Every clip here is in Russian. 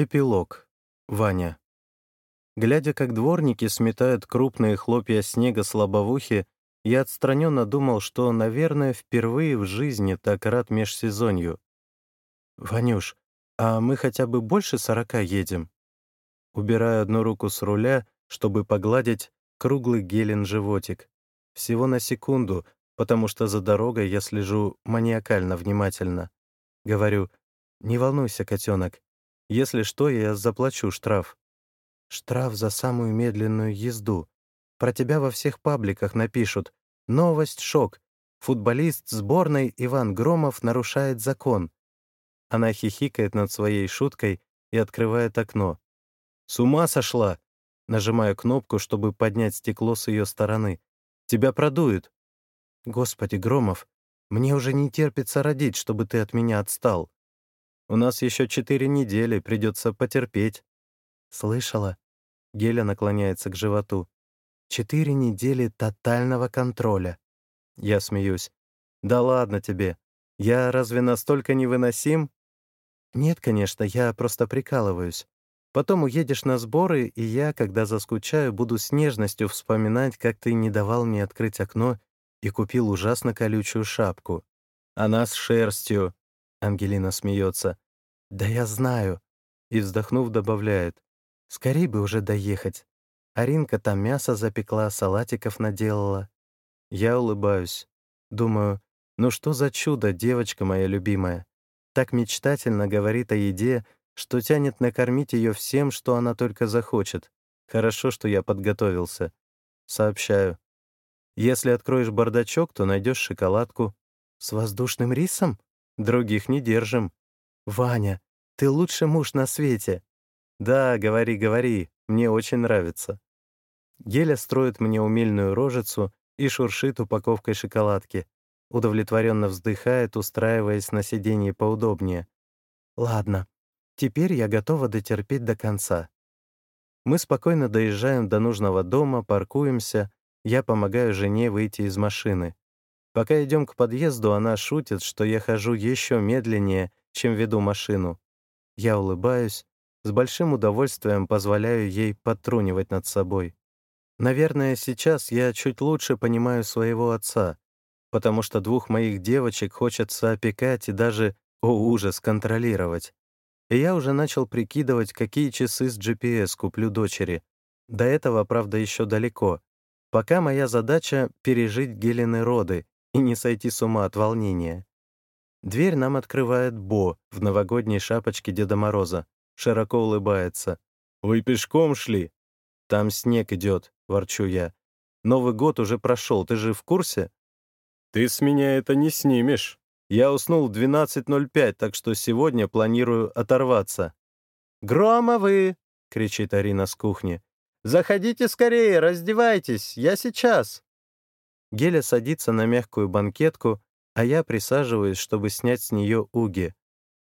Эпилог. Ваня. Глядя, как дворники сметают крупные хлопья снега с лобовухи, я отстраненно думал, что, наверное, впервые в жизни так рад межсезонью. «Ванюш, а мы хотя бы больше сорока едем?» Убираю одну руку с руля, чтобы погладить круглый гелен животик. Всего на секунду, потому что за дорогой я слежу маниакально внимательно. Говорю, «Не волнуйся, котенок, если что, я заплачу штраф. Штраф за самую медленную езду. Про тебя во всех пабликах напишут. Новость, шок. Футболист сборной Иван Громов нарушает закон. Она хихикает над своей шуткой и открывает окно. «С ума сошла!» Нажимаю кнопку, чтобы поднять стекло с ее стороны. «Тебя продуют!» «Господи, Громов, мне уже не терпится родить, чтобы ты от меня отстал. У нас еще четыре недели, придется потерпеть». «Слышала?» Геля наклоняется к животу. «Четыре недели тотального контроля». Я смеюсь. «Да ладно тебе. Я разве настолько невыносим?» «Нет, конечно, я просто прикалываюсь. Потом уедешь на сборы, и я, когда заскучаю, буду с нежностью вспоминать, как ты не давал мне открыть окно и купил ужасно колючую шапку. Она с шерстью, Ангелина смеется. «Да я знаю». И, вздохнув, добавляет. «Скорей бы уже доехать. Аринка там мясо запекла, салатиков наделала». Я улыбаюсь. Думаю, ну что за чудо, девочка моя любимая. Так мечтательно говорит о еде, что тянет накормить ее всем, что она только захочет. Хорошо, что я подготовился. Сообщаю. Если откроешь бардачок, то найдешь шоколадку. С воздушным рисом? Других не держим. Ваня, ты лучший муж на свете. Да, говори, говори, мне очень нравится. Геля строит мне умильную рожицу и шуршит упаковкой шоколадки. Удовлетворенно вздыхает, устраиваясь на сиденье поудобнее. Ладно, теперь я готова дотерпеть до конца. Мы спокойно доезжаем до нужного дома, паркуемся, я помогаю жене выйти из машины. Пока идем к подъезду, она шутит, что я хожу еще медленнее, чем веду машину. Я улыбаюсь, с большим удовольствием позволяю ей подтрунивать над собой. Наверное, сейчас я чуть лучше понимаю своего отца, потому что двух моих девочек хочется опекать и даже, о ужас, контролировать. И я уже начал прикидывать, какие часы с GPS куплю дочери. До этого, правда, еще далеко. Пока моя задача — пережить Гелены роды и не сойти с ума от волнения. Дверь нам открывает Бо в новогодней шапочке Деда Мороза. Широко улыбается. «Вы пешком шли?» «Там снег идет», — ворчу я. «Новый год уже прошел, ты же в курсе?» «Ты с меня это не снимешь. Я уснул в 12.05, так что сегодня планирую оторваться». «Громовы!» — кричит Арина с кухни. «Заходите скорее, раздевайтесь, я сейчас!» Геля садится на мягкую банкетку, а я присаживаюсь, чтобы снять с нее уги.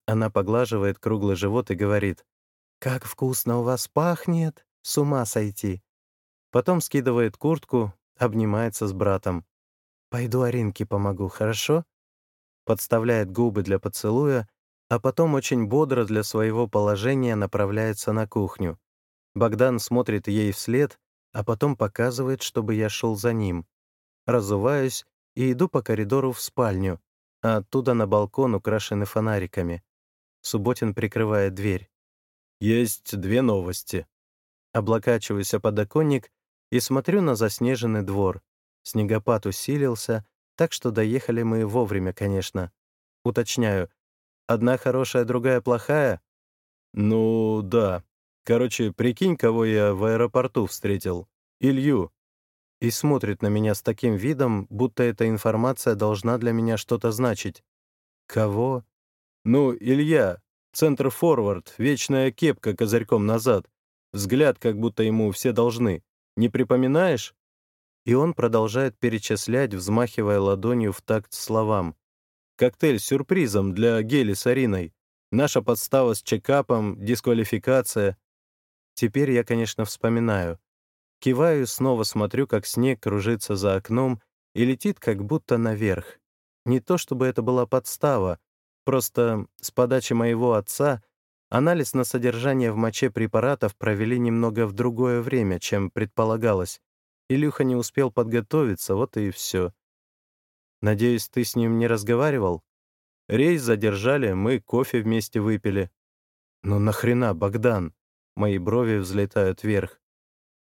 Она поглаживает круглый живот и говорит, «Как вкусно у вас пахнет! С ума сойти!» Потом скидывает куртку, обнимается с братом. «Пойду Аринке помогу, хорошо?» Подставляет губы для поцелуя, а потом очень бодро для своего положения направляется на кухню. Богдан смотрит ей вслед, а потом показывает, чтобы я шел за ним разуваюсь и иду по коридору в спальню, а оттуда на балкон, украшенный фонариками. Субботин прикрывает дверь. «Есть две новости». Облокачиваюсь о подоконник и смотрю на заснеженный двор. Снегопад усилился, так что доехали мы вовремя, конечно. Уточняю, одна хорошая, другая плохая? Ну, да. Короче, прикинь, кого я в аэропорту встретил. Илью и смотрит на меня с таким видом, будто эта информация должна для меня что-то значить. Кого? Ну, Илья, центр-форвард, вечная кепка козырьком назад. Взгляд, как будто ему все должны. Не припоминаешь? И он продолжает перечислять, взмахивая ладонью в такт словам. Коктейль с сюрпризом для Гели с Ариной. Наша подстава с чекапом, дисквалификация. Теперь я, конечно, вспоминаю. Киваю, снова смотрю, как снег кружится за окном и летит как будто наверх. Не то чтобы это была подстава, просто с подачи моего отца Анализ на содержание в моче препаратов провели немного в другое время, чем предполагалось. Илюха не успел подготовиться, вот и все. Надеюсь, ты с ним не разговаривал? Рейс задержали, мы кофе вместе выпили. Ну нахрена, Богдан? Мои брови взлетают вверх.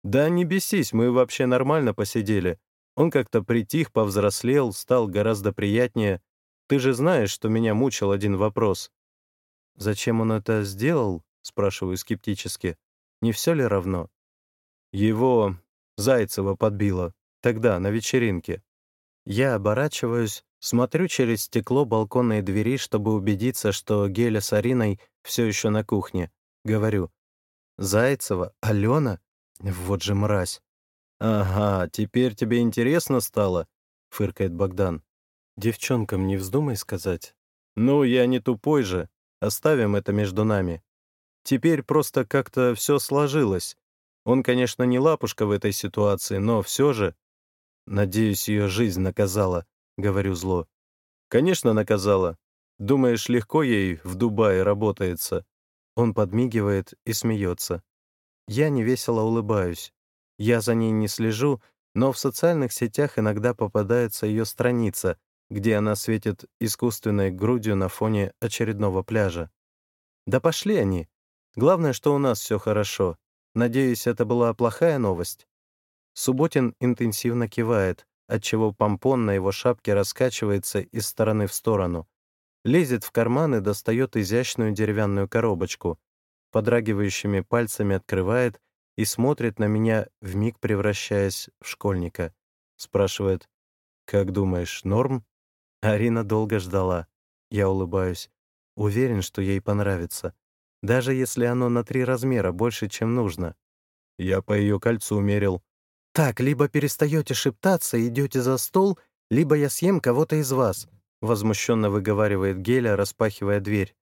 Да не бесись, мы вообще нормально посидели. Он как-то притих, повзрослел, стал гораздо приятнее. Ты же знаешь, что меня мучил один вопрос. Зачем он это сделал? Спрашиваю скептически. Не все ли равно? Его Зайцева подбила. Тогда, на вечеринке. Я оборачиваюсь, смотрю через стекло балконной двери, чтобы убедиться, что Геля с Ариной все еще на кухне. Говорю. «Зайцева? Алена? Вот же мразь!» «Ага, теперь тебе интересно стало?» — фыркает Богдан. «Девчонкам не вздумай сказать». «Ну, я не тупой же. Оставим это между нами. Теперь просто как-то все сложилось. Он, конечно, не лапушка в этой ситуации, но все же «Надеюсь, ее жизнь наказала», — говорю зло. «Конечно, наказала. Думаешь, легко ей в Дубае работается?» Он подмигивает и смеется. Я невесело улыбаюсь. Я за ней не слежу, но в социальных сетях иногда попадается ее страница, где она светит искусственной грудью на фоне очередного пляжа. Да пошли они. Главное, что у нас все хорошо. Надеюсь, это была плохая новость. Субботин интенсивно кивает, отчего помпон на его шапке раскачивается из стороны в сторону. Лезет в карман и достает изящную деревянную коробочку. Подрагивающими пальцами открывает и смотрит на меня, вмиг превращаясь в школьника. Спрашивает, «Как думаешь, норм?» Арина долго ждала. Я улыбаюсь. Уверен, что ей понравится. Даже если оно на три размера больше, чем нужно. Я по ее кольцу мерил. «Так, либо перестаете шептаться и идете за стол, либо я съем кого-то из вас», возмущенно выговаривает Геля, распахивая дверь.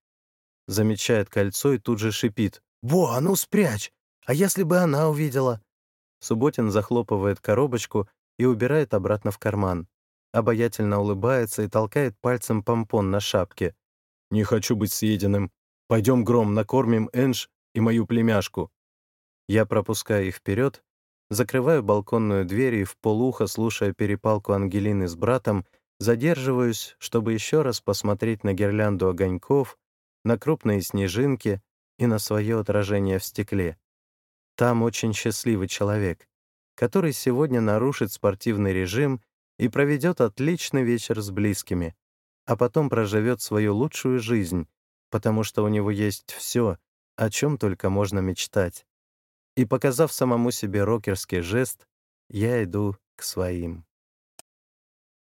Замечает кольцо и тут же шипит. «Во, а ну спрячь! А если бы она увидела?» Субботин захлопывает коробочку и убирает обратно в карман. Обаятельно улыбается и толкает пальцем помпон на шапке. «Не хочу быть съеденным. Пойдем, Гром, накормим Энж и мою племяшку». Я пропускаю их вперед Закрываю балконную дверь и в полухо, слушая перепалку Ангелины с братом, задерживаюсь, чтобы еще раз посмотреть на гирлянду огоньков, на крупные снежинки и на свое отражение в стекле. Там очень счастливый человек, который сегодня нарушит спортивный режим и проведет отличный вечер с близкими, а потом проживет свою лучшую жизнь, потому что у него есть все, о чем только можно мечтать. И, показав самому себе рокерский жест, я иду к своим.